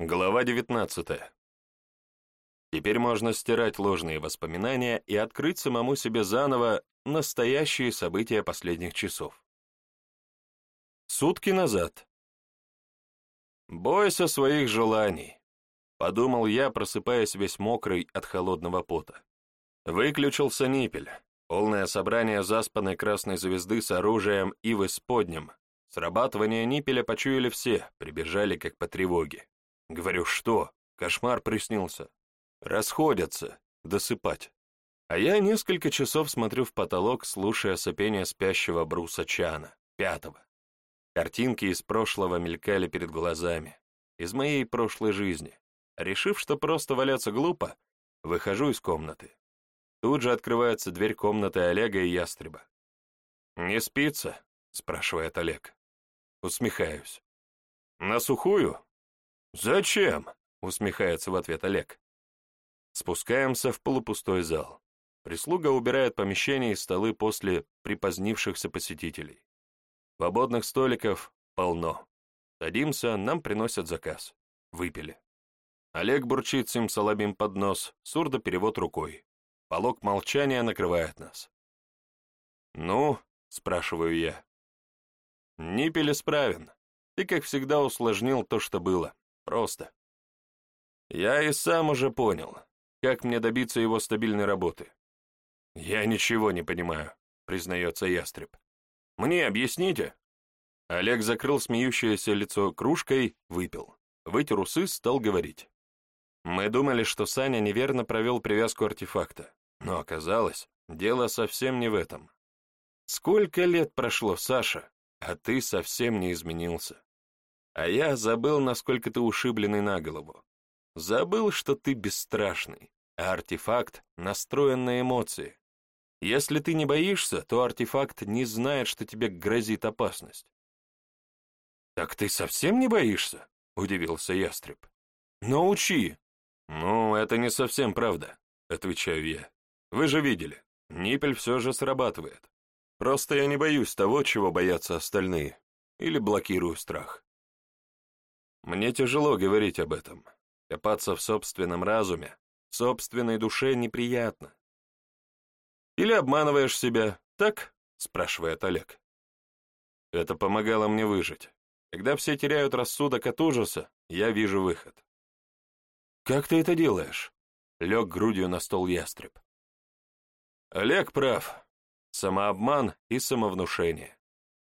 Глава 19. Теперь можно стирать ложные воспоминания и открыть самому себе заново настоящие события последних часов. Сутки назад. «Бойся своих желаний», — подумал я, просыпаясь весь мокрый от холодного пота. Выключился ниппель, полное собрание заспанной красной звезды с оружием и в исподнем. Срабатывание ниппеля почуяли все, прибежали как по тревоге. Говорю, что? Кошмар приснился. Расходятся. Досыпать. А я несколько часов смотрю в потолок, слушая сопение спящего Бруса Чана, пятого. Картинки из прошлого мелькали перед глазами. Из моей прошлой жизни. Решив, что просто валяться глупо, выхожу из комнаты. Тут же открывается дверь комнаты Олега и Ястреба. «Не спится?» — спрашивает Олег. Усмехаюсь. «На сухую?» «Зачем?» — усмехается в ответ Олег. Спускаемся в полупустой зал. Прислуга убирает помещение и столы после припозднившихся посетителей. Свободных столиков полно. Садимся, нам приносят заказ. Выпили. Олег бурчит им салабим под нос, сурдо перевод рукой. Полог молчания накрывает нас. «Ну?» — спрашиваю я. «Ниппель исправен. Ты, как всегда, усложнил то, что было. Просто. Я и сам уже понял, как мне добиться его стабильной работы. Я ничего не понимаю, признается ястреб. Мне объясните? Олег закрыл смеющееся лицо кружкой, выпил. Вытер усы, стал говорить. Мы думали, что Саня неверно провел привязку артефакта, но оказалось, дело совсем не в этом. Сколько лет прошло, Саша, а ты совсем не изменился. А я забыл, насколько ты ушибленный на голову. Забыл, что ты бесстрашный, а артефакт настроен на эмоции. Если ты не боишься, то артефакт не знает, что тебе грозит опасность. «Так ты совсем не боишься?» — удивился ястреб. «Научи!» «Ну, это не совсем правда», — отвечаю я. «Вы же видели, ниппель все же срабатывает. Просто я не боюсь того, чего боятся остальные, или блокирую страх. Мне тяжело говорить об этом. Копаться в собственном разуме, собственной душе неприятно. Или обманываешь себя, так? спрашивает Олег. Это помогало мне выжить. Когда все теряют рассудок от ужаса, я вижу выход. «Как ты это делаешь?» — лег грудью на стол ястреб. Олег прав. Самообман и самовнушение.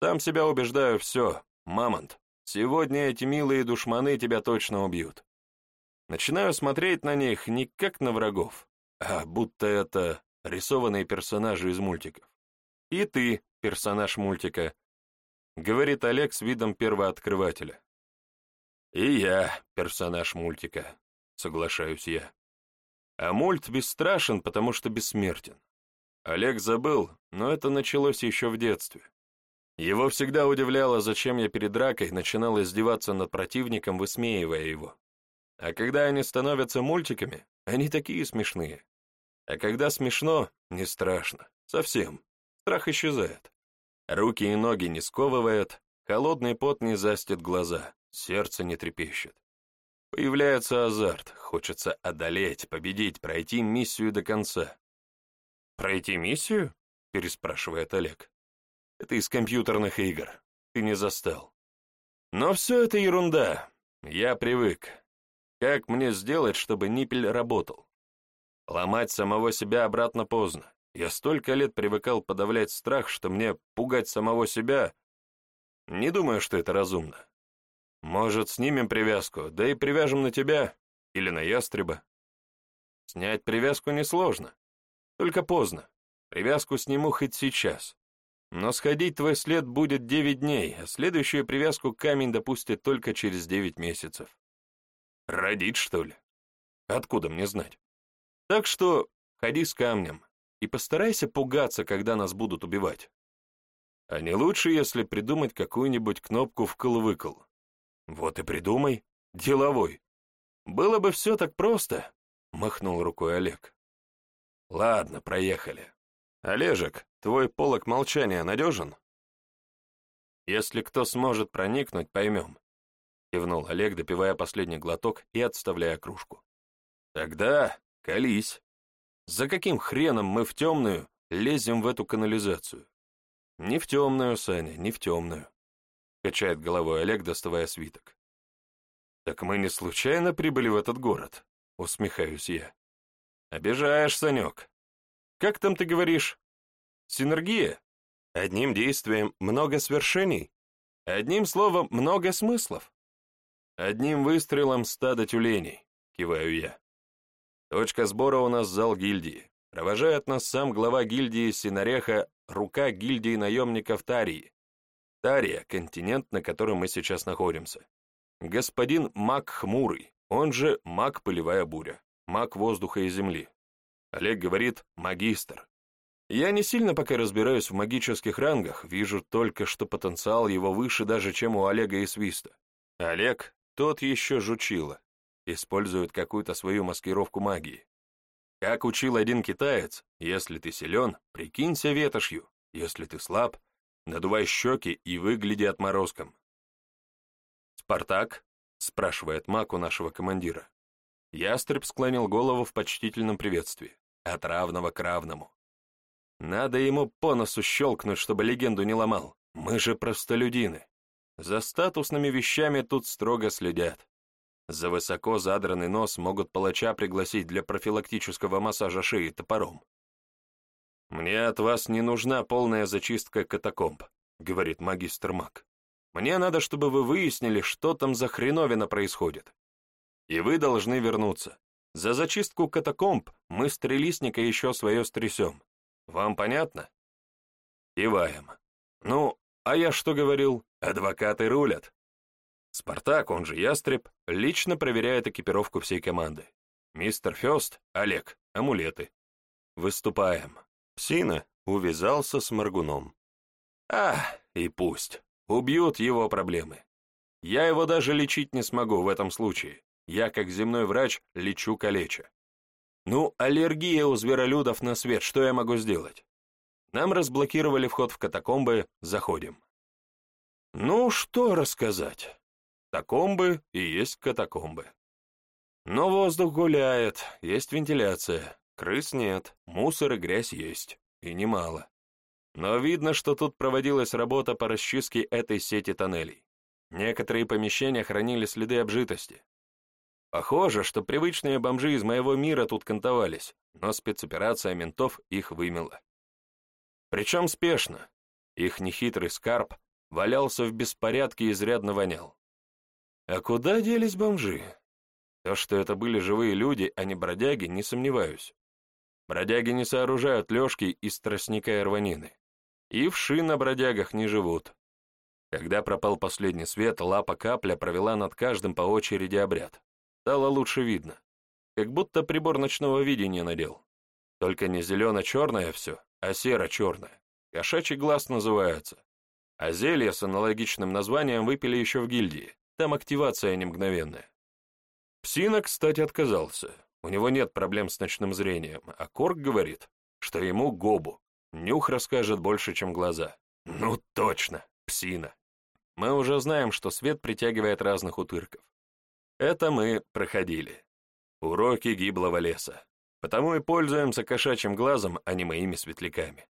Там себя убеждаю все, мамонт. Сегодня эти милые душманы тебя точно убьют. Начинаю смотреть на них не как на врагов, а будто это рисованные персонажи из мультиков. И ты, персонаж мультика, говорит Олег с видом первооткрывателя. И я, персонаж мультика, соглашаюсь я. А мульт бесстрашен, потому что бессмертен. Олег забыл, но это началось еще в детстве. Его всегда удивляло, зачем я перед дракой начинал издеваться над противником, высмеивая его. А когда они становятся мультиками, они такие смешные. А когда смешно, не страшно. Совсем. Страх исчезает. Руки и ноги не сковывает, холодный пот не застит глаза, сердце не трепещет. Появляется азарт, хочется одолеть, победить, пройти миссию до конца. «Пройти миссию?» — переспрашивает Олег. Это из компьютерных игр. Ты не застал. Но все это ерунда. Я привык. Как мне сделать, чтобы ниппель работал? Ломать самого себя обратно поздно. Я столько лет привыкал подавлять страх, что мне пугать самого себя... Не думаю, что это разумно. Может, снимем привязку, да и привяжем на тебя или на ястреба. Снять привязку несложно. Только поздно. Привязку сниму хоть сейчас. Но сходить твой след будет девять дней, а следующую привязку камень допустит только через девять месяцев. Родить, что ли? Откуда мне знать? Так что ходи с камнем и постарайся пугаться, когда нас будут убивать. А не лучше, если придумать какую-нибудь кнопку вкл-выкл. Вот и придумай, деловой. Было бы все так просто, махнул рукой Олег. Ладно, проехали. Олежек, твой полок молчания надежен? Если кто сможет проникнуть, поймем. кивнул Олег, допивая последний глоток и отставляя кружку. Тогда колись. За каким хреном мы в темную лезем в эту канализацию? Не в темную, Саня, не в темную. Качает головой Олег, доставая свиток. Так мы не случайно прибыли в этот город? Усмехаюсь я. Обижаешь, Санек. Как там ты говоришь? Синергия? Одним действием много свершений? Одним словом, много смыслов? Одним выстрелом стада тюленей, киваю я. Точка сбора у нас зал гильдии. Провожает нас сам глава гильдии Синареха, рука гильдии наемников Тарии. Тария — континент, на котором мы сейчас находимся. Господин Мак Хмурый, он же Мак Пылевая Буря, Мак Воздуха и Земли. Олег говорит «магистр». Я не сильно пока разбираюсь в магических рангах, вижу только, что потенциал его выше даже, чем у Олега и Свиста. Олег тот еще жучило, использует какую-то свою маскировку магии. Как учил один китаец, если ты силен, прикинься ветошью, если ты слаб, надувай щеки и выгляди отморозком. «Спартак?» — спрашивает маг у нашего командира. Ястреб склонил голову в почтительном приветствии. От равного к равному. Надо ему по носу щелкнуть, чтобы легенду не ломал. Мы же простолюдины. За статусными вещами тут строго следят. За высоко задранный нос могут палача пригласить для профилактического массажа шеи топором. «Мне от вас не нужна полная зачистка катакомб», — говорит магистр маг. «Мне надо, чтобы вы выяснили, что там за хреновина происходит. И вы должны вернуться. За зачистку катакомб мы с еще свое стрясем. Вам понятно?» Киваем. «Ну, а я что говорил? Адвокаты рулят. Спартак, он же Ястреб, лично проверяет экипировку всей команды. Мистер Фёст, Олег, амулеты. Выступаем. Псина увязался с Маргуном. А, и пусть. Убьют его проблемы. Я его даже лечить не смогу в этом случае. Я, как земной врач, лечу калеча. Ну, аллергия у зверолюдов на свет, что я могу сделать? Нам разблокировали вход в катакомбы, заходим. Ну, что рассказать? Катакомбы и есть катакомбы. Но воздух гуляет, есть вентиляция, крыс нет, мусор и грязь есть, и немало. Но видно, что тут проводилась работа по расчистке этой сети тоннелей. Некоторые помещения хранили следы обжитости. Похоже, что привычные бомжи из моего мира тут кантовались, но спецоперация ментов их вымела. Причем спешно. Их нехитрый скарб валялся в беспорядке и изрядно вонял. А куда делись бомжи? То, что это были живые люди, а не бродяги, не сомневаюсь. Бродяги не сооружают лёжки из тростника и рванины. И вши на бродягах не живут. Когда пропал последний свет, лапа капля провела над каждым по очереди обряд. Стало лучше видно. Как будто прибор ночного видения надел. Только не зелено-черное все, а серо-черное. Кошачий глаз называется. А зелье с аналогичным названием выпили еще в гильдии. Там активация не мгновенная. Псина, кстати, отказался. У него нет проблем с ночным зрением, а Корк говорит, что ему гобу. Нюх расскажет больше, чем глаза. Ну точно, псина. Мы уже знаем, что свет притягивает разных утырков. Это мы проходили. Уроки гиблого леса. Потому и пользуемся кошачьим глазом, а не моими светляками.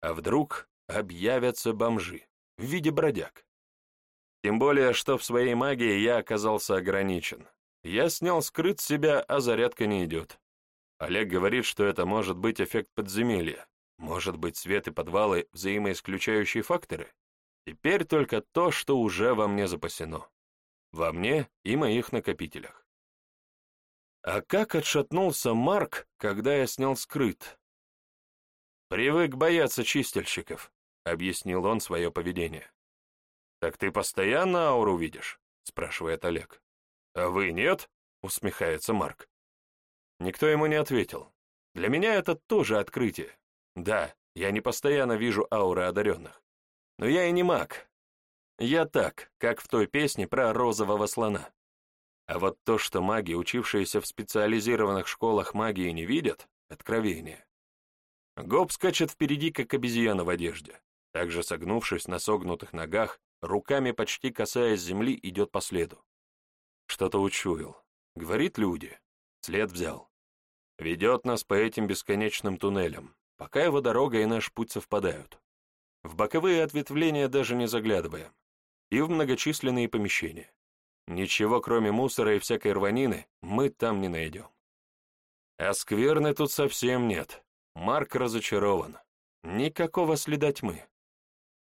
А вдруг объявятся бомжи в виде бродяг? Тем более, что в своей магии я оказался ограничен. Я снял скрыт себя, а зарядка не идет. Олег говорит, что это может быть эффект подземелья. Может быть, свет и подвалы — взаимоисключающие факторы? Теперь только то, что уже во мне запасено. Во мне и моих накопителях. А как отшатнулся Марк, когда я снял скрыт? «Привык бояться чистильщиков», — объяснил он свое поведение. «Так ты постоянно ауру видишь?» — спрашивает Олег. «А вы нет?» — усмехается Марк. Никто ему не ответил. Для меня это тоже открытие. Да, я не постоянно вижу ауры одаренных. Но я и не маг. Я так, как в той песне про розового слона. А вот то, что маги, учившиеся в специализированных школах магии, не видят — откровение. Гоб скачет впереди, как обезьяна в одежде. Также согнувшись на согнутых ногах, руками почти касаясь земли, идет по следу. Что-то учуял. Говорит люди. След взял. Ведет нас по этим бесконечным туннелям, пока его дорога и наш путь совпадают. В боковые ответвления даже не заглядываем. И в многочисленные помещения. Ничего, кроме мусора и всякой рванины, мы там не найдем. А скверны тут совсем нет. Марк разочарован. Никакого следа тьмы.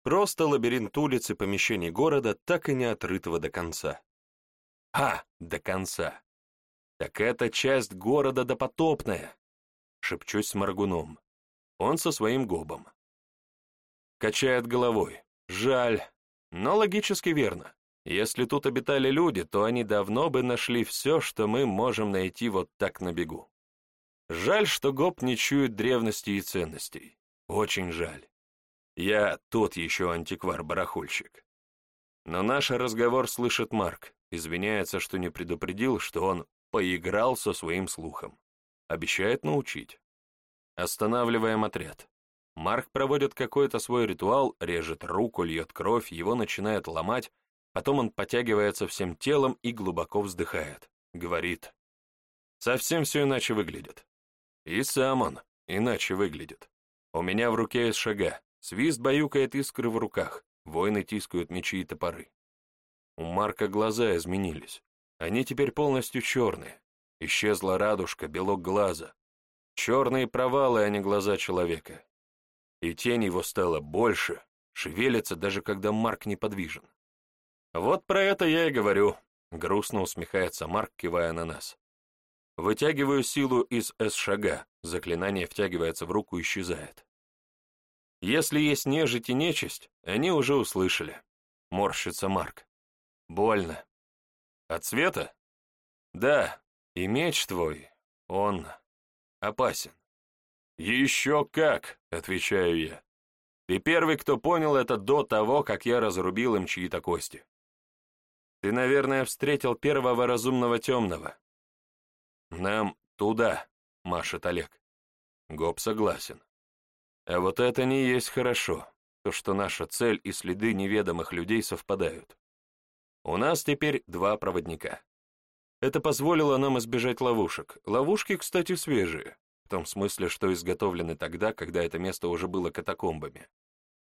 Просто лабиринт улиц и помещений города, так и не отрытого до конца. А, до конца. Так это часть города допотопная. Шепчусь с Маргуном. Он со своим гобом. Качает головой. Жаль, но логически верно. Если тут обитали люди, то они давно бы нашли все, что мы можем найти вот так на бегу. Жаль, что Гоб не чует древности и ценностей. Очень жаль. Я тот еще антиквар-барахольщик. Но наш разговор слышит Марк, извиняется, что не предупредил, что он поиграл со своим слухом. Обещает научить. Останавливаем отряд. Марк проводит какой-то свой ритуал, режет руку, льет кровь, его начинает ломать, потом он потягивается всем телом и глубоко вздыхает. Говорит. Совсем все иначе выглядит. И сам он иначе выглядит. У меня в руке из шага, свист баюкает искры в руках, воины тискают мечи и топоры. У Марка глаза изменились. Они теперь полностью черные. Исчезла радужка, белок глаза. Черные провалы, а не глаза человека и тень его стала больше, шевелится, даже когда Марк неподвижен. Вот про это я и говорю, грустно усмехается Марк, кивая на нас. Вытягиваю силу из С-шага, заклинание втягивается в руку и исчезает. Если есть нежить и нечисть, они уже услышали. Морщится Марк. Больно. От света? Да, и меч твой, он опасен. «Еще как!» — отвечаю я. «Ты первый, кто понял это до того, как я разрубил им чьи-то кости. Ты, наверное, встретил первого разумного темного». «Нам туда», — машет Олег. Гоб согласен. А вот это не есть хорошо, то, что наша цель и следы неведомых людей совпадают. У нас теперь два проводника. Это позволило нам избежать ловушек. Ловушки, кстати, свежие том смысле, что изготовлены тогда, когда это место уже было катакомбами.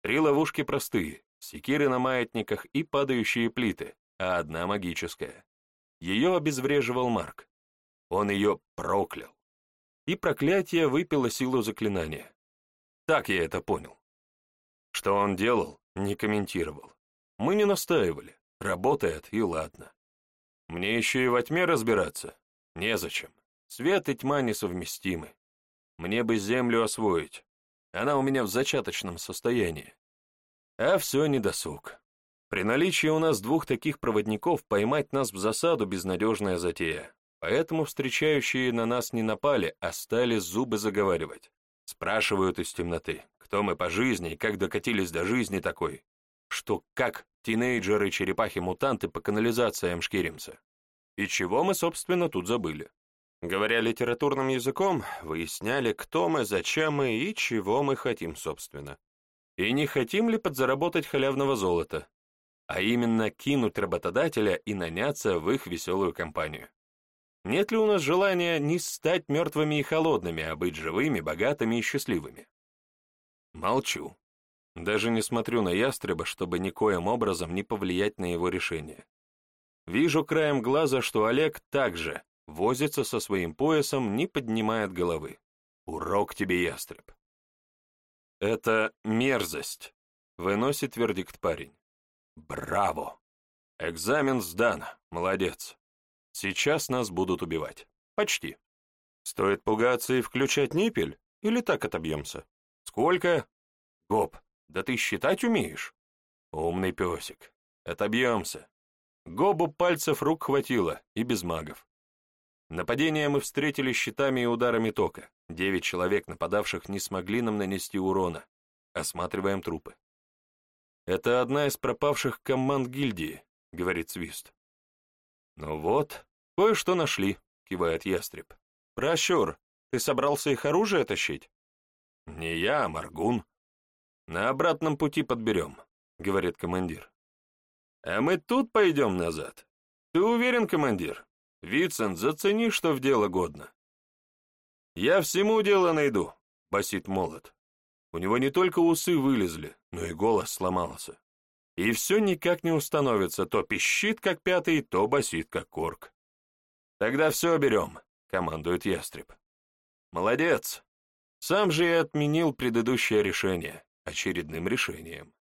Три ловушки простые, секиры на маятниках и падающие плиты, а одна магическая. Ее обезвреживал Марк. Он ее проклял. И проклятие выпило силу заклинания. Так я это понял. Что он делал, не комментировал. Мы не настаивали. Работает, и ладно. Мне еще и во тьме разбираться? Незачем. Свет и тьма несовместимы. Мне бы землю освоить. Она у меня в зачаточном состоянии. А все недосуг. При наличии у нас двух таких проводников поймать нас в засаду безнадежная затея. Поэтому встречающие на нас не напали, а стали зубы заговаривать. Спрашивают из темноты, кто мы по жизни и как докатились до жизни такой, что как тинейджеры-черепахи-мутанты по канализациям шкиримся. И чего мы, собственно, тут забыли? Говоря литературным языком, выясняли, кто мы, зачем мы и чего мы хотим, собственно. И не хотим ли подзаработать халявного золота, а именно кинуть работодателя и наняться в их веселую компанию. Нет ли у нас желания не стать мертвыми и холодными, а быть живыми, богатыми и счастливыми? Молчу. Даже не смотрю на ястреба, чтобы никоим образом не повлиять на его решение. Вижу краем глаза, что Олег также возится со своим поясом, не поднимает головы. Урок тебе, ястреб. Это мерзость, выносит вердикт парень. Браво! Экзамен сдан, молодец. Сейчас нас будут убивать. Почти. Стоит пугаться и включать ниппель, или так отобьемся? Сколько? Гоп, да ты считать умеешь? Умный песик. Отобьемся. Гобу пальцев рук хватило, и без магов. Нападение мы встретили щитами и ударами тока. Девять человек, нападавших, не смогли нам нанести урона. Осматриваем трупы. «Это одна из пропавших команд гильдии», — говорит Свист. «Ну вот, кое-что нашли», — кивает Ястреб. «Прощур, ты собрался их оружие тащить?» «Не я, а Маргун». «На обратном пути подберем», — говорит командир. «А мы тут пойдем назад. Ты уверен, командир? Вицин, зацени, что в дело годно. Я всему дело найду, басит молот. У него не только усы вылезли, но и голос сломался. И все никак не установится, то пищит, как пятый, то басит, как корк. Тогда все берем, командует ястреб. Молодец. Сам же и отменил предыдущее решение очередным решением.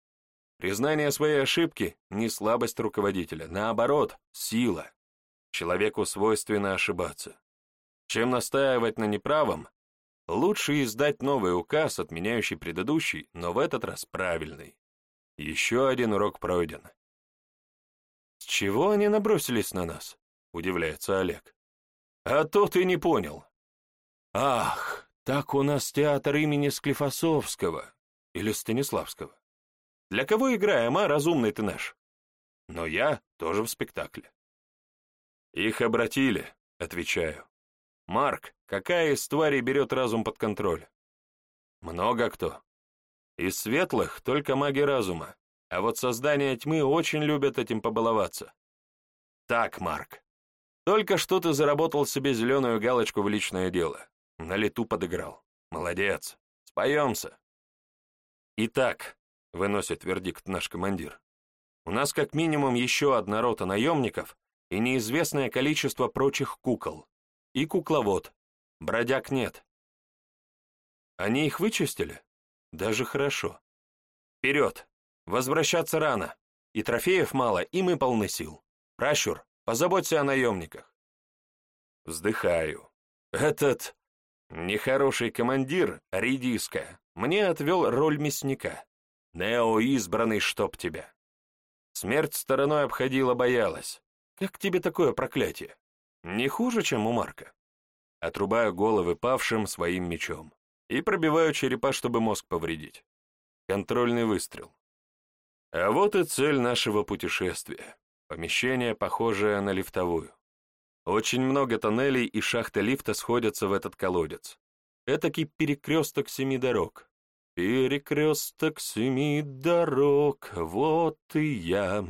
Признание своей ошибки — не слабость руководителя, наоборот, сила. Человеку свойственно ошибаться. Чем настаивать на неправом, лучше издать новый указ, отменяющий предыдущий, но в этот раз правильный. Еще один урок пройден. «С чего они набросились на нас?» — удивляется Олег. «А то ты не понял». «Ах, так у нас театр имени Склифосовского или Станиславского. Для кого играем, а, разумный ты наш? Но я тоже в спектакле». «Их обратили», — отвечаю. «Марк, какая из тварей берет разум под контроль?» «Много кто. Из светлых только маги разума, а вот создания тьмы очень любят этим побаловаться. Так, Марк, только что ты заработал себе зеленую галочку в личное дело. На лету подыграл. Молодец. Споемся. Итак, выносит вердикт наш командир, у нас как минимум еще одна рота наемников и неизвестное количество прочих кукол. И кукловод. Бродяг нет. Они их вычистили? Даже хорошо. Вперед! Возвращаться рано. И трофеев мало, и мы полны сил. Пращур, позаботься о наемниках. Вздыхаю. Этот нехороший командир, редиска, мне отвел роль мясника. Нео избранный, чтоб тебя. Смерть стороной обходила, боялась. Как тебе такое проклятие? Не хуже, чем у Марка. Отрубаю головы павшим своим мечом и пробиваю черепа, чтобы мозг повредить. Контрольный выстрел. А вот и цель нашего путешествия. Помещение, похожее на лифтовую. Очень много тоннелей и шахты лифта сходятся в этот колодец. Этакий перекресток семи дорог. Перекресток семи дорог, вот и я.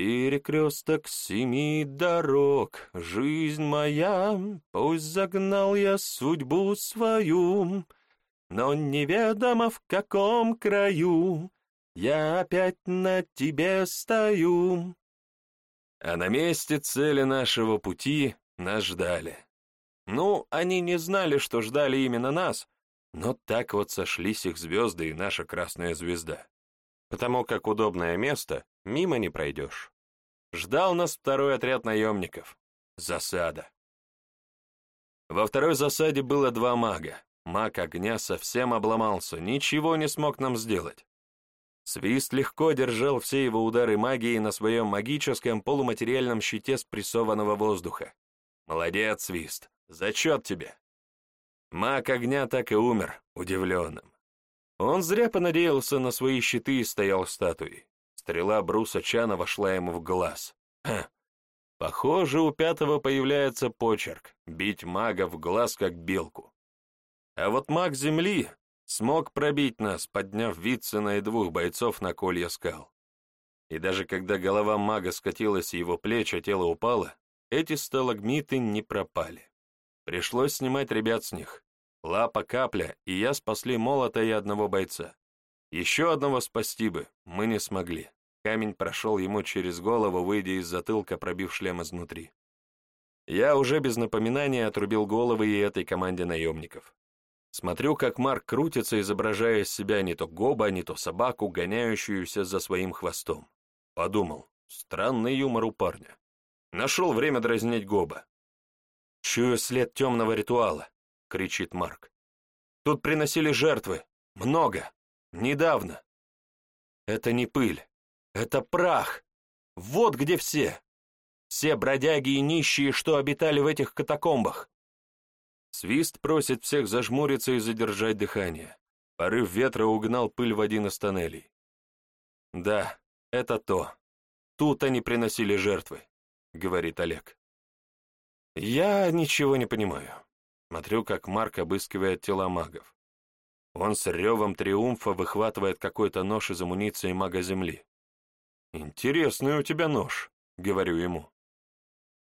Перекресток семи дорог, жизнь моя, Пусть загнал я судьбу свою, Но неведомо в каком краю Я опять на тебе стою. А на месте цели нашего пути нас ждали. Ну, они не знали, что ждали именно нас, но так вот сошлись их звезды и наша красная звезда потому как удобное место мимо не пройдешь. Ждал нас второй отряд наемников. Засада. Во второй засаде было два мага. Маг огня совсем обломался, ничего не смог нам сделать. Свист легко держал все его удары магии на своем магическом полуматериальном щите спрессованного воздуха. Молодец, Свист, зачет тебе. Маг огня так и умер, удивленным. Он зря понадеялся на свои щиты и стоял статуей. Стрела Бруса Чана вошла ему в глаз. Ха. Похоже, у пятого появляется почерк — бить мага в глаз, как белку. А вот маг Земли смог пробить нас, подняв Вицина и двух бойцов на колья скал. И даже когда голова мага скатилась с его плеч, а тело упало, эти сталагмиты не пропали. Пришлось снимать ребят с них. Лапа, капля, и я спасли молота и одного бойца. Еще одного спасти бы, мы не смогли. Камень прошел ему через голову, выйдя из затылка, пробив шлем изнутри. Я уже без напоминания отрубил головы и этой команде наемников. Смотрю, как Марк крутится, изображая из себя не то гоба, не то собаку, гоняющуюся за своим хвостом. Подумал, странный юмор у парня. Нашел время дразнить гоба. Чую след темного ритуала кричит Марк. Тут приносили жертвы. Много. Недавно. Это не пыль. Это прах. Вот где все. Все бродяги и нищие, что обитали в этих катакомбах. Свист просит всех зажмуриться и задержать дыхание. Порыв ветра угнал пыль в один из тоннелей. Да, это то. Тут они приносили жертвы, говорит Олег. Я ничего не понимаю. Смотрю, как Марк обыскивает тела магов. Он с ревом триумфа выхватывает какой-то нож из амуниции мага Земли. «Интересный у тебя нож», — говорю ему.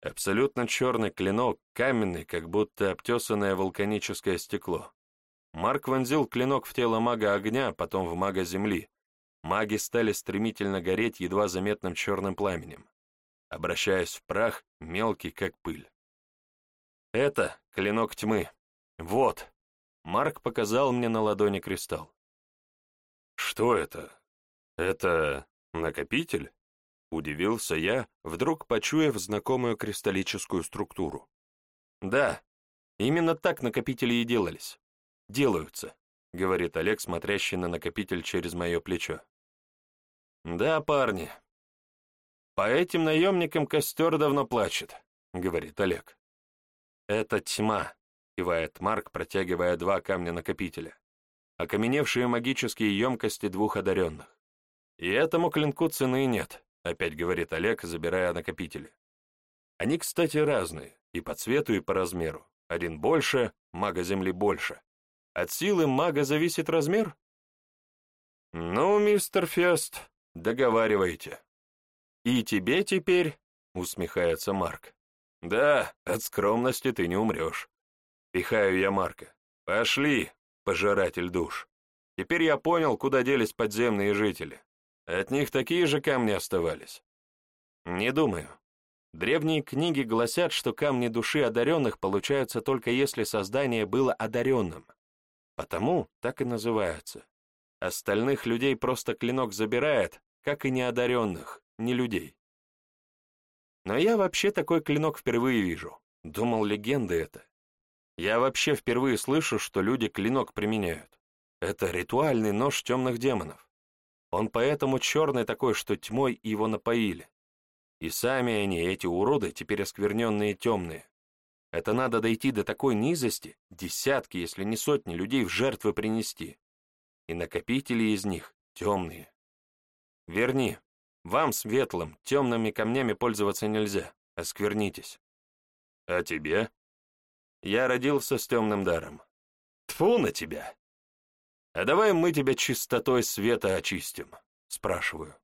Абсолютно черный клинок, каменный, как будто обтесанное вулканическое стекло. Марк вонзил клинок в тело мага огня, потом в мага земли. Маги стали стремительно гореть едва заметным черным пламенем, обращаясь в прах, мелкий, как пыль. Это клинок тьмы. Вот. Марк показал мне на ладони кристалл. Что это? Это накопитель? Удивился я, вдруг почуяв знакомую кристаллическую структуру. Да, именно так накопители и делались делаются», — говорит Олег, смотрящий на накопитель через мое плечо. «Да, парни, по этим наемникам костер давно плачет», — говорит Олег. «Это тьма», — кивает Марк, протягивая два камня накопителя, окаменевшие магические емкости двух одаренных. «И этому клинку цены нет», — опять говорит Олег, забирая накопители. Они, кстати, разные, и по цвету, и по размеру. Один больше, мага Земли больше. От силы мага зависит размер? Ну, мистер Фест, договаривайте. И тебе теперь, усмехается Марк. Да, от скромности ты не умрешь. Пихаю я Марка. Пошли, пожиратель душ. Теперь я понял, куда делись подземные жители. От них такие же камни оставались. Не думаю. Древние книги гласят, что камни души одаренных получаются только если создание было одаренным. Потому так и называются. Остальных людей просто клинок забирает, как и неодаренных, не людей. Но я вообще такой клинок впервые вижу. Думал, легенда это. Я вообще впервые слышу, что люди клинок применяют. Это ритуальный нож темных демонов. Он поэтому черный такой, что тьмой его напоили. И сами они, эти уроды, теперь оскверненные темные. Это надо дойти до такой низости, десятки, если не сотни людей в жертвы принести. И накопители из них темные. Верни, вам, светлым, темными камнями пользоваться нельзя, осквернитесь. А тебе? Я родился с темным даром. Тфу на тебя! А давай мы тебя чистотой света очистим, спрашиваю.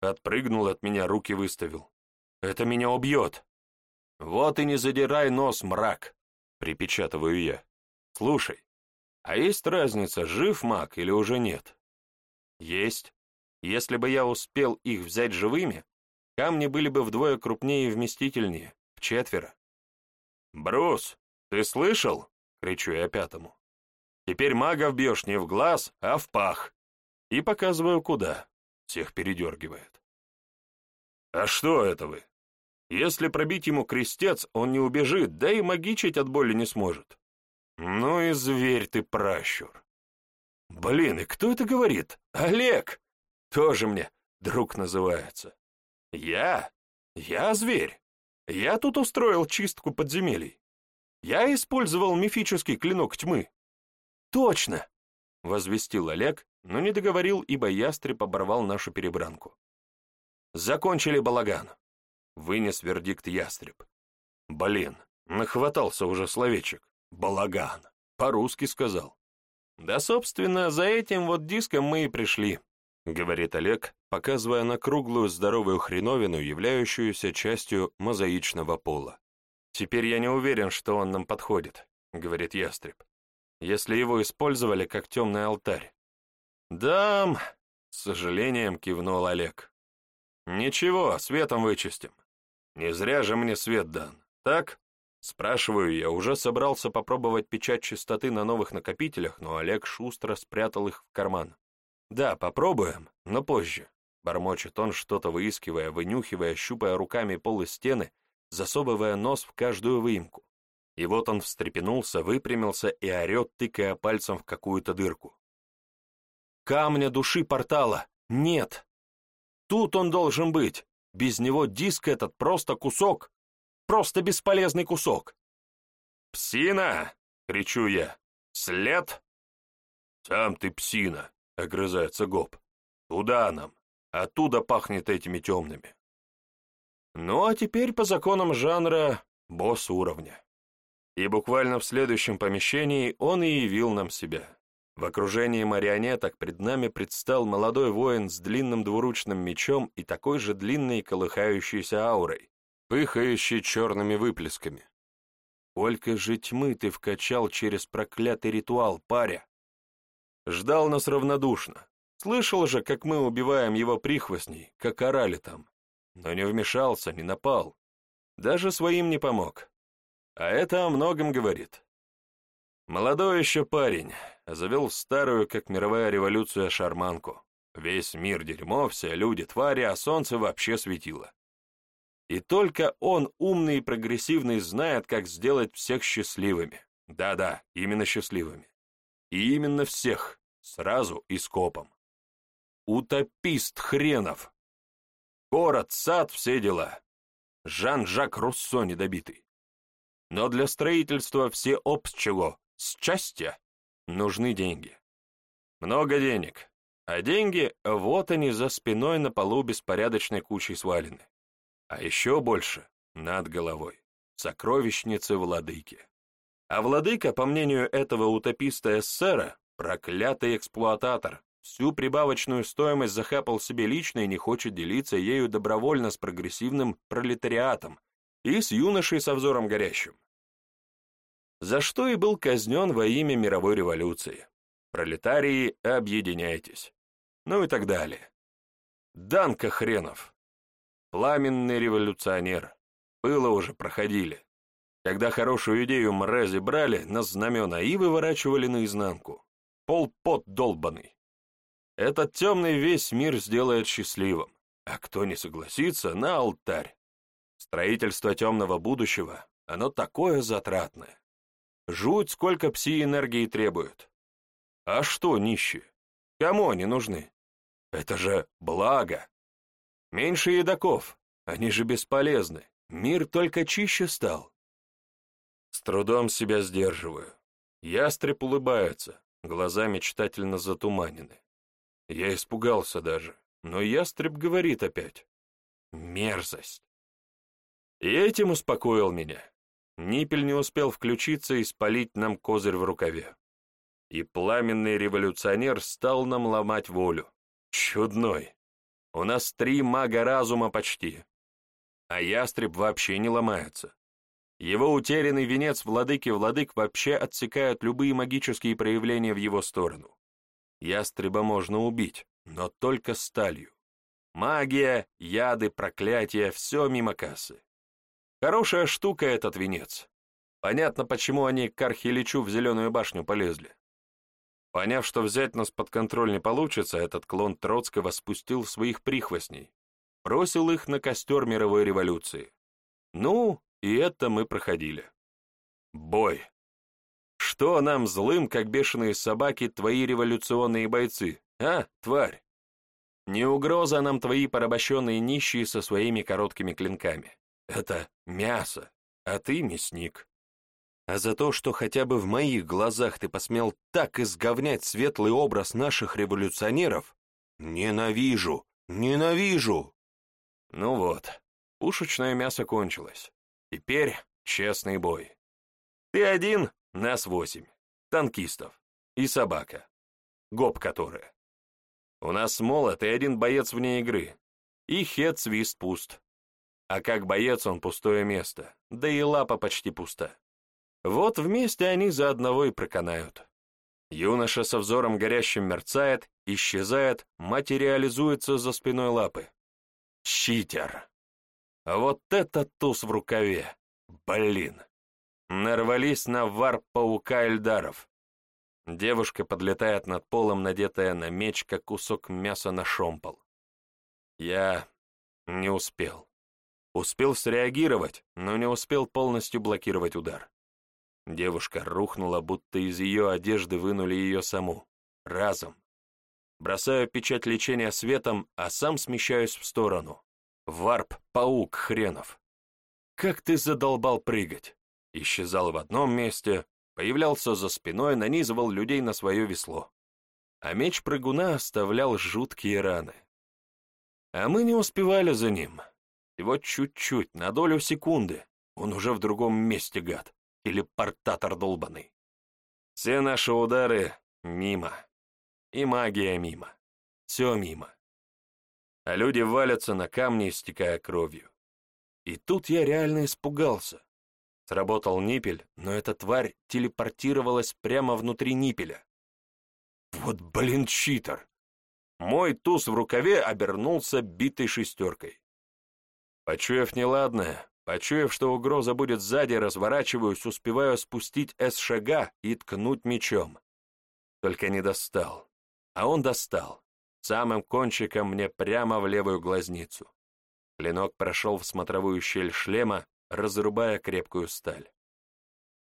Отпрыгнул от меня, руки выставил. Это меня убьет. «Вот и не задирай нос, мрак!» — припечатываю я. «Слушай, а есть разница, жив маг или уже нет?» «Есть. Если бы я успел их взять живыми, камни были бы вдвое крупнее и вместительнее, в четверо». «Брус, ты слышал?» — кричу я пятому. «Теперь мага вбьешь не в глаз, а в пах». И показываю, куда. Всех передергивает. «А что это вы?» Если пробить ему крестец, он не убежит, да и магичить от боли не сможет. Ну и зверь ты, пращур. Блин, и кто это говорит? Олег! Тоже мне друг называется. Я? Я зверь. Я тут устроил чистку подземелий. Я использовал мифический клинок тьмы. Точно! Возвестил Олег, но не договорил, ибо ястреб оборвал нашу перебранку. Закончили балаган вынес вердикт ястреб. Блин, нахватался уже словечек. Балаган. По-русски сказал. Да, собственно, за этим вот диском мы и пришли, говорит Олег, показывая на круглую здоровую хреновину, являющуюся частью мозаичного пола. Теперь я не уверен, что он нам подходит, говорит ястреб. Если его использовали как темный алтарь. Да, с сожалением кивнул Олег. Ничего, светом вычистим. Не зря же мне свет дан, так? Спрашиваю я, уже собрался попробовать печать чистоты на новых накопителях, но Олег шустро спрятал их в карман. Да, попробуем, но позже. Бормочет он, что-то выискивая, вынюхивая, щупая руками пол и стены, засовывая нос в каждую выемку. И вот он встрепенулся, выпрямился и орет, тыкая пальцем в какую-то дырку. «Камня души портала! Нет! Тут он должен быть! Без него диск этот просто кусок, просто бесполезный кусок. «Псина!» — кричу я. «След?» «Сам ты псина!» — огрызается Гоб. «Туда нам! Оттуда пахнет этими темными!» Ну а теперь по законам жанра босс уровня. И буквально в следующем помещении он и явил нам себя. В окружении марионеток пред нами предстал молодой воин с длинным двуручным мечом и такой же длинной колыхающейся аурой, пыхающий черными выплесками. Сколько же тьмы ты вкачал через проклятый ритуал, паря? Ждал нас равнодушно. Слышал же, как мы убиваем его прихвостней, как орали там. Но не вмешался, не напал. Даже своим не помог. А это о многом говорит. Молодой еще парень, завел старую, как мировая революция, шарманку. Весь мир дерьмо, все люди твари, а солнце вообще светило. И только он, умный и прогрессивный, знает, как сделать всех счастливыми. Да-да, именно счастливыми. И именно всех, сразу и скопом. Утопист хренов. Город, сад, все дела. Жан-Жак Руссо недобитый. Но для строительства все всеобщего счастья нужны деньги. Много денег. А деньги, вот они за спиной на полу беспорядочной кучей свалены а еще больше над головой, сокровищницы владыки. А владыка, по мнению этого утописта-эссера, проклятый эксплуататор, всю прибавочную стоимость захапал себе лично и не хочет делиться ею добровольно с прогрессивным пролетариатом и с юношей со взором горящим. За что и был казнен во имя мировой революции. Пролетарии, объединяйтесь. Ну и так далее. Данка хренов. Пламенный революционер. Было уже проходили. Когда хорошую идею мрази брали, на знамена и выворачивали наизнанку. Пол пот долбанный. Этот темный весь мир сделает счастливым, а кто не согласится, на алтарь. Строительство темного будущего, оно такое затратное. Жуть, сколько пси-энергии требует. А что нищие? Кому они нужны? Это же благо. Меньше едоков, они же бесполезны. Мир только чище стал. С трудом себя сдерживаю. Ястреб улыбается, глаза мечтательно затуманены. Я испугался даже, но ястреб говорит опять. Мерзость. И этим успокоил меня. Ниппель не успел включиться и спалить нам козырь в рукаве. И пламенный революционер стал нам ломать волю. Чудной. У нас три мага разума почти. А ястреб вообще не ломается. Его утерянный венец владыки владык вообще отсекают любые магические проявления в его сторону. Ястреба можно убить, но только сталью. Магия, яды, проклятия — все мимо кассы. Хорошая штука этот венец. Понятно, почему они к Архиличу в Зеленую башню полезли. Поняв, что взять нас под контроль не получится, этот клон Троцкого спустил своих прихвостней, бросил их на костер мировой революции. Ну, и это мы проходили. Бой. Что нам злым, как бешеные собаки, твои революционные бойцы, а, тварь? Не угроза нам твои порабощенные нищие со своими короткими клинками. Это мясо, а ты мясник а за то, что хотя бы в моих глазах ты посмел так изговнять светлый образ наших революционеров, ненавижу, ненавижу. Ну вот, пушечное мясо кончилось. Теперь честный бой. Ты один, нас восемь. Танкистов. И собака. Гоп которая. У нас молот и один боец вне игры. И хет свист пуст. А как боец он пустое место, да и лапа почти пуста. Вот вместе они за одного и проканают. Юноша со взором горящим мерцает, исчезает, материализуется за спиной лапы. Читер. Вот это туз в рукаве. Блин. Нарвались на варп паука Эльдаров. Девушка подлетает над полом, надетая на меч, как кусок мяса на шомпол. Я не успел. Успел среагировать, но не успел полностью блокировать удар. Девушка рухнула, будто из ее одежды вынули ее саму. Разом. Бросаю печать лечения светом, а сам смещаюсь в сторону. Варп-паук хренов. Как ты задолбал прыгать? Исчезал в одном месте, появлялся за спиной, нанизывал людей на свое весло. А меч прыгуна оставлял жуткие раны. А мы не успевали за ним. И вот чуть-чуть, на долю секунды, он уже в другом месте, гад или портатор долбанный. Все наши удары мимо. И магия мимо. Все мимо. А люди валятся на камни, истекая кровью. И тут я реально испугался. Сработал ниппель, но эта тварь телепортировалась прямо внутри ниппеля. Вот, блин, читер! Мой туз в рукаве обернулся битой шестеркой. Почуяв неладное, почуяв, что угроза будет сзади, разворачиваюсь, успеваю спустить С-шага и ткнуть мечом. Только не достал. А он достал. Самым кончиком мне прямо в левую глазницу. Клинок прошел в смотровую щель шлема, разрубая крепкую сталь.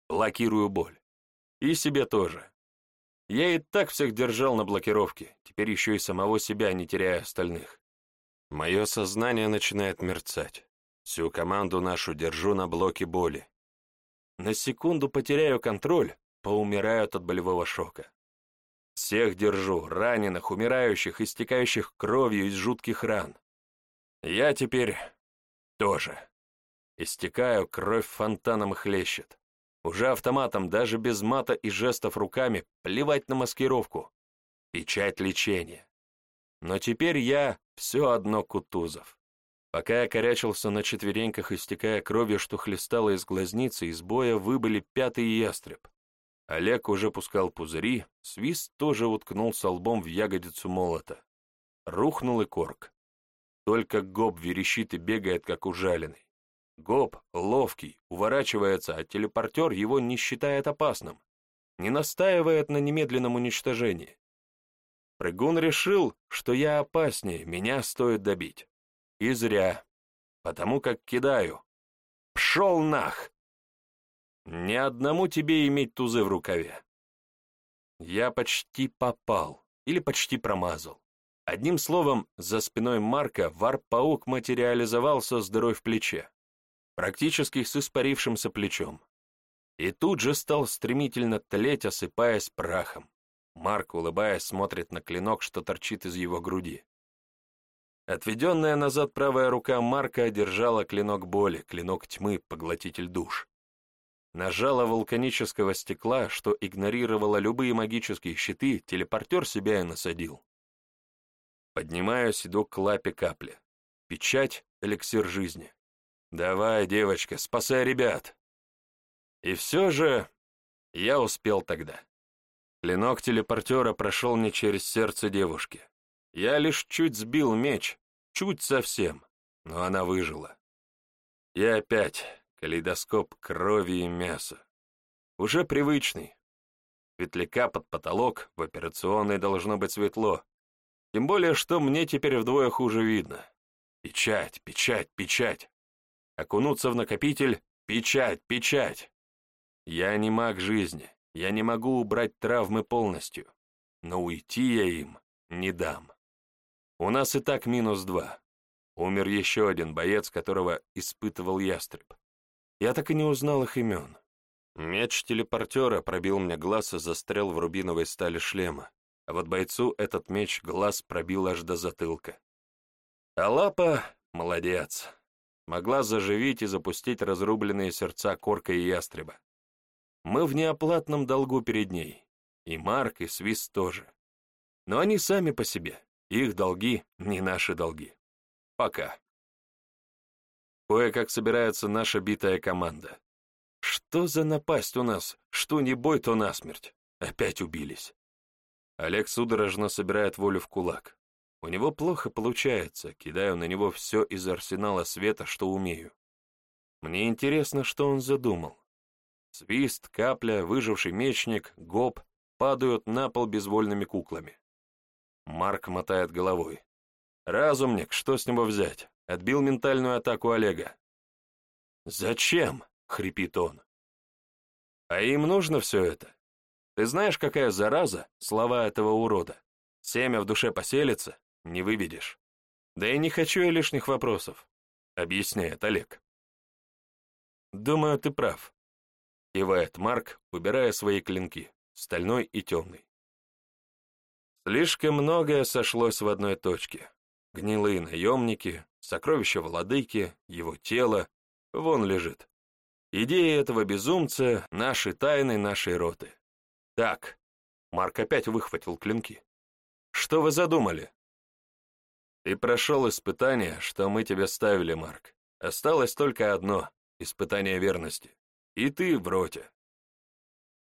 Блокирую боль. И себе тоже. Я и так всех держал на блокировке, теперь еще и самого себя, не теряя остальных. Мое сознание начинает мерцать. Всю команду нашу держу на блоке боли. На секунду потеряю контроль, поумирают от болевого шока. Всех держу, раненых, умирающих, истекающих кровью из жутких ран. Я теперь тоже. Истекаю, кровь фонтаном хлещет. Уже автоматом, даже без мата и жестов руками, плевать на маскировку. Печать лечения. Но теперь я все одно Кутузов. Пока я корячился на четвереньках, истекая кровью, что хлестало из глазницы, из боя выбыли пятый ястреб. Олег уже пускал пузыри, свист тоже уткнулся лбом в ягодицу молота. Рухнул и корк. Только гоб верещит и бегает, как ужаленный. Гоб ловкий, уворачивается, а телепортер его не считает опасным, не настаивает на немедленном уничтожении. Прыгун решил, что я опаснее, меня стоит добить. И зря, потому как кидаю. Пшел нах! Ни одному тебе иметь тузы в рукаве. Я почти попал, или почти промазал. Одним словом, за спиной Марка варп-паук материализовался с дырой в плече практически с испарившимся плечом. И тут же стал стремительно тлеть, осыпаясь прахом. Марк, улыбаясь, смотрит на клинок, что торчит из его груди. Отведенная назад правая рука Марка держала клинок боли, клинок тьмы, поглотитель душ. Нажала вулканического стекла, что игнорировало любые магические щиты, телепортер себя и насадил. Поднимаюсь, иду к лапе капли. Печать — эликсир жизни. «Давай, девочка, спасай ребят!» И все же я успел тогда. Клинок телепортера прошел не через сердце девушки. Я лишь чуть сбил меч, чуть совсем, но она выжила. И опять калейдоскоп крови и мяса. Уже привычный. Ветляка под потолок, в операционной должно быть светло. Тем более, что мне теперь вдвое хуже видно. Печать, печать, печать окунуться в накопитель, печать, печать. Я не маг жизни, я не могу убрать травмы полностью, но уйти я им не дам. У нас и так минус два. Умер еще один боец, которого испытывал ястреб. Я так и не узнал их имен. Меч телепортера пробил мне глаз и застрял в рубиновой стали шлема, а вот бойцу этот меч глаз пробил аж до затылка. А лапа — молодец могла заживить и запустить разрубленные сердца корка и ястреба. Мы в неоплатном долгу перед ней, и Марк, и Свист тоже. Но они сами по себе, их долги не наши долги. Пока. Кое-как собирается наша битая команда. Что за напасть у нас? Что не бой, то насмерть. Опять убились. Олег судорожно собирает волю в кулак. У него плохо получается, кидаю на него все из арсенала света, что умею. Мне интересно, что он задумал. Свист, капля, выживший мечник, гоп падают на пол безвольными куклами. Марк мотает головой. «Разумник, что с него взять? Отбил ментальную атаку Олега». «Зачем?» — хрипит он. «А им нужно все это? Ты знаешь, какая зараза слова этого урода? Семя в душе поселится, не выведешь. Да и не хочу я лишних вопросов, объясняет Олег. Думаю, ты прав, кивает Марк, убирая свои клинки, стальной и темный. Слишком многое сошлось в одной точке. Гнилые наемники, сокровища владыки, его тело, вон лежит. Идеи этого безумца, наши тайны нашей роты. Так, Марк опять выхватил клинки. Что вы задумали? Ты прошел испытание, что мы тебе ставили, Марк. Осталось только одно — испытание верности. И ты в роте.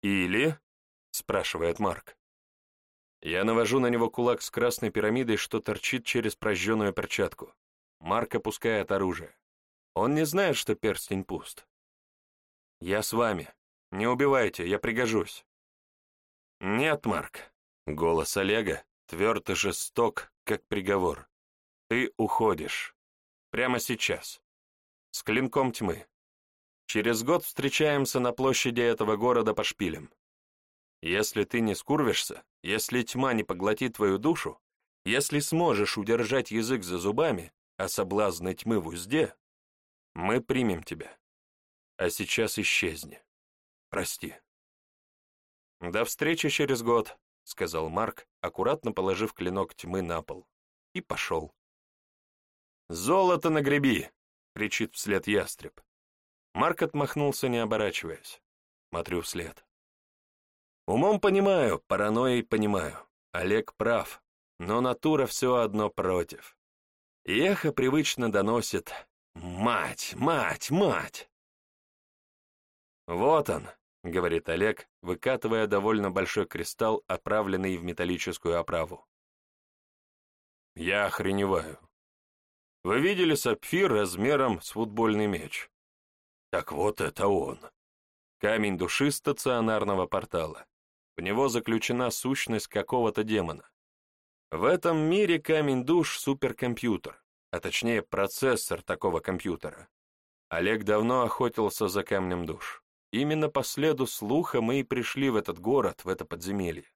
«Или?» — спрашивает Марк. Я навожу на него кулак с красной пирамидой, что торчит через прожженную перчатку. Марк опускает оружие. Он не знает, что перстень пуст. «Я с вами. Не убивайте, я пригожусь». «Нет, Марк». Голос Олега тверд и жесток, как приговор. «Ты уходишь. Прямо сейчас. С клинком тьмы. Через год встречаемся на площади этого города по шпилям. Если ты не скурвишься, если тьма не поглотит твою душу, если сможешь удержать язык за зубами, а соблазны тьмы в узде, мы примем тебя. А сейчас исчезни. Прости. До встречи через год, сказал Марк, аккуратно положив клинок тьмы на пол, и пошел. «Золото на греби!» — кричит вслед ястреб. Марк отмахнулся, не оборачиваясь. Смотрю вслед. Умом понимаю, паранойей понимаю. Олег прав, но натура все одно против. И эхо привычно доносит «Мать, мать, мать!» «Вот он», — говорит Олег, выкатывая довольно большой кристалл, оправленный в металлическую оправу. Я охреневаю. Вы видели сапфир размером с футбольный мяч? Так вот это он. Камень души стационарного портала. В него заключена сущность какого-то демона. В этом мире камень душ — суперкомпьютер, а точнее процессор такого компьютера. Олег давно охотился за камнем душ. Именно по следу слуха мы и пришли в этот город, в это подземелье.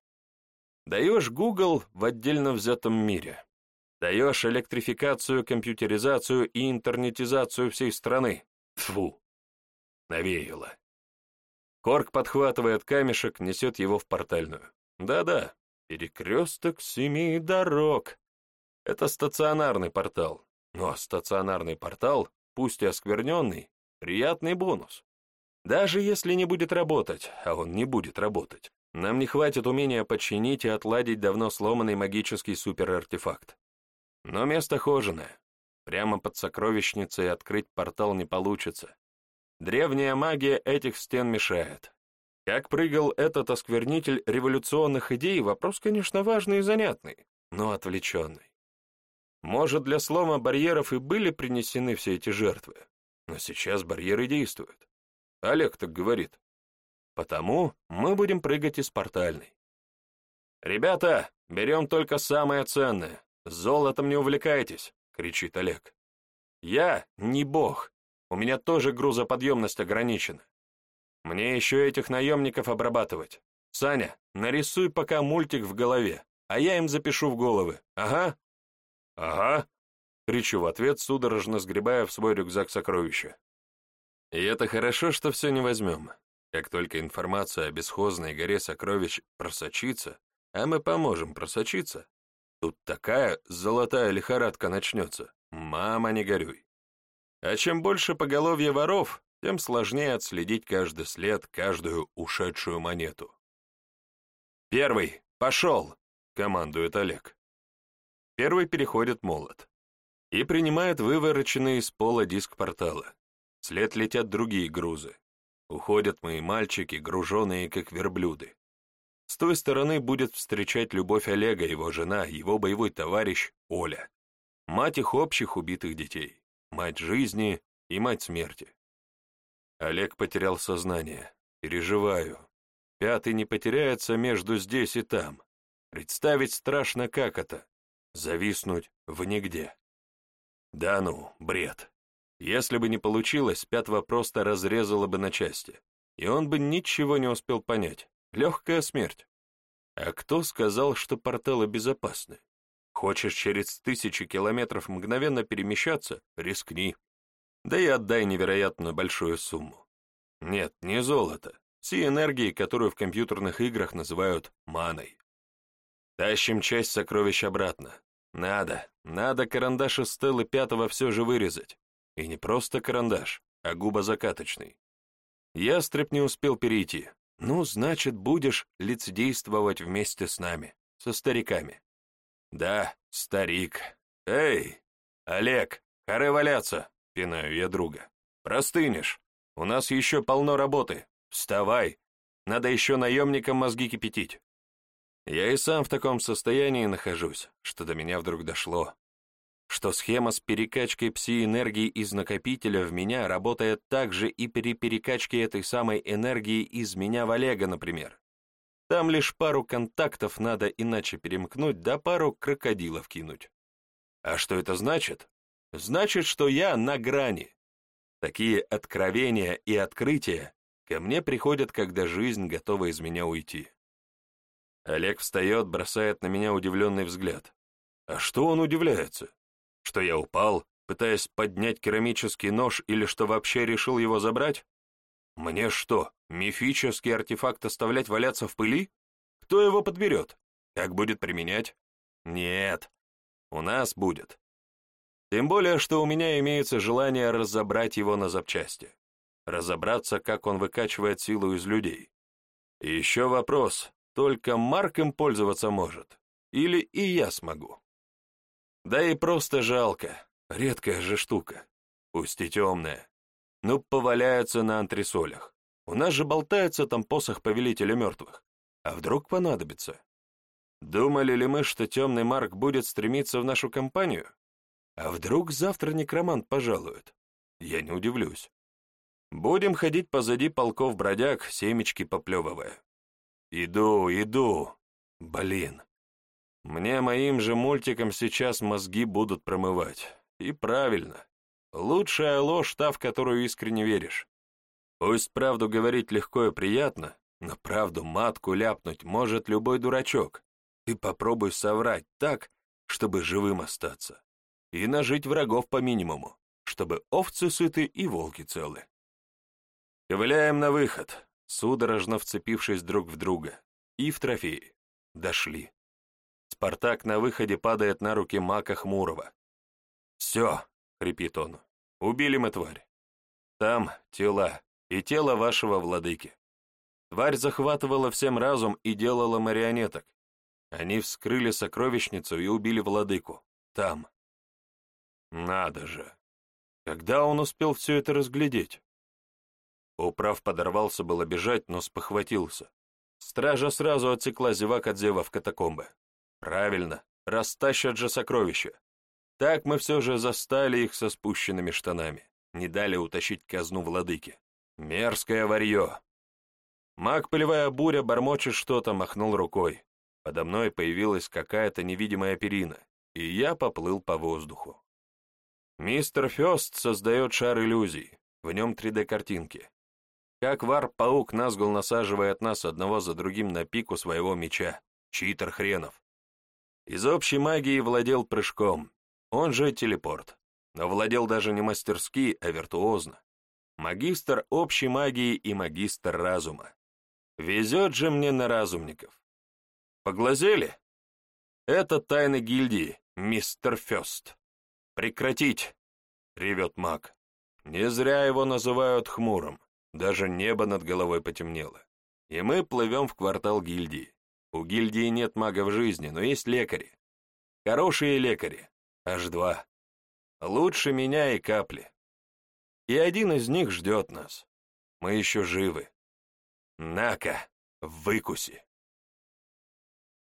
Даешь Google в отдельно взятом мире. Даешь электрификацию, компьютеризацию и интернетизацию всей страны. Тфу. Навеяло. Корк подхватывает камешек, несет его в портальную. Да-да, перекресток семи дорог. Это стационарный портал. Но стационарный портал, пусть и оскверненный, приятный бонус. Даже если не будет работать, а он не будет работать, нам не хватит умения починить и отладить давно сломанный магический суперартефакт. Но место хоженое. Прямо под сокровищницей открыть портал не получится. Древняя магия этих стен мешает. Как прыгал этот осквернитель революционных идей, вопрос, конечно, важный и занятный, но отвлеченный. Может, для слома барьеров и были принесены все эти жертвы, но сейчас барьеры действуют. Олег так говорит. Потому мы будем прыгать из портальной. «Ребята, берем только самое ценное. Золотом не увлекайтесь», — кричит Олег. «Я не бог, у меня тоже грузоподъемность ограничена. Мне еще этих наемников обрабатывать. Саня, нарисуй пока мультик в голове, а я им запишу в головы. Ага. Ага. Кричу в ответ, судорожно сгребая в свой рюкзак сокровища. И это хорошо, что все не возьмем. Как только информация о бесхозной горе сокровищ просочится, а мы поможем просочиться, тут такая золотая лихорадка начнется. Мама, не горюй. А чем больше поголовье воров, тем сложнее отследить каждый след, каждую ушедшую монету. «Первый! Пошел!» — командует Олег. Первый переходит молот и принимает вывороченный из пола диск портала. След летят другие грузы. Уходят мои мальчики, груженные как верблюды. С той стороны будет встречать любовь Олега, его жена, его боевой товарищ Оля, мать их общих убитых детей мать жизни и мать смерти. Олег потерял сознание. Переживаю. Пятый не потеряется между здесь и там. Представить страшно, как это — зависнуть в нигде. Да ну, бред. Если бы не получилось, пятого просто разрезало бы на части, и он бы ничего не успел понять. Легкая смерть. А кто сказал, что порталы безопасны? Хочешь через тысячи километров мгновенно перемещаться — рискни. Да и отдай невероятно большую сумму. Нет, не золото. Все энергии, которую в компьютерных играх называют маной. Тащим часть сокровищ обратно. Надо, надо карандаш из стелы пятого все же вырезать. И не просто карандаш, а губозакаточный. Ястреб не успел перейти. Ну, значит, будешь лицедействовать вместе с нами, со стариками. «Да, старик. Эй, Олег, хоры валяться, — пинаю я друга. «Простынешь. У нас еще полно работы. Вставай. Надо еще наемникам мозги кипятить». Я и сам в таком состоянии нахожусь, что до меня вдруг дошло, что схема с перекачкой пси-энергии из накопителя в меня работает так же и при перекачке этой самой энергии из меня в Олега, например. Там лишь пару контактов надо иначе перемкнуть, да пару крокодилов кинуть. А что это значит? Значит, что я на грани. Такие откровения и открытия ко мне приходят, когда жизнь готова из меня уйти. Олег встает, бросает на меня удивленный взгляд. А что он удивляется? Что я упал, пытаясь поднять керамический нож или что вообще решил его забрать? Мне что, мифический артефакт оставлять валяться в пыли? Кто его подберет? Как будет применять? Нет, у нас будет. Тем более, что у меня имеется желание разобрать его на запчасти. Разобраться, как он выкачивает силу из людей. И еще вопрос, только Марк им пользоваться может. Или и я смогу. Да и просто жалко. Редкая же штука. Пусть и темная. Ну, поваляются на антресолях. У нас же болтается там посох повелителя мертвых. А вдруг понадобится? Думали ли мы, что темный Марк будет стремиться в нашу компанию? А вдруг завтра некромант пожалует? Я не удивлюсь. Будем ходить позади полков бродяг, семечки поплевывая. Иду, иду. Блин. Мне моим же мультикам сейчас мозги будут промывать. И правильно. Лучшая ложь та, в которую искренне веришь. Пусть правду говорить легко и приятно, но правду матку ляпнуть может любой дурачок. Ты попробуй соврать так, чтобы живым остаться. И нажить врагов по минимуму, чтобы овцы сыты и волки целы. Ковыляем на выход судорожно вцепившись друг в друга, и в трофеи. Дошли. Спартак на выходе падает на руки Мака Хмурого. «Все», — хрипит он, — «убили мы тварь. Там тела, и тело вашего владыки. Тварь захватывала всем разум и делала марионеток. Они вскрыли сокровищницу и убили владыку. Там. Надо же. Когда он успел все это разглядеть? Управ подорвался было бежать, но спохватился. Стража сразу отсекла зевак от зева в катакомбы. Правильно, растащат же сокровища. Так мы все же застали их со спущенными штанами, не дали утащить казну владыки. Мерзкое варье. Маг, полевая буря, бормочет что-то, махнул рукой. Подо мной появилась какая-то невидимая перина, и я поплыл по воздуху. Мистер Фёст создает шар иллюзий, в нем 3D-картинки. Как вар-паук назгул насаживает нас одного за другим на пику своего меча. Читер хренов. Из общей магии владел прыжком, он же телепорт. Но владел даже не мастерски, а виртуозно. Магистр общей магии и магистр разума. Везет же мне на разумников. Поглазели? Это тайны гильдии, мистер Фест. Прекратить, ревет маг. Не зря его называют хмурым. Даже небо над головой потемнело. И мы плывем в квартал гильдии. У гильдии нет магов жизни, но есть лекари. Хорошие лекари. Аж два. Лучше меня и капли. И один из них ждет нас. Мы еще живы. На-ка, выкуси.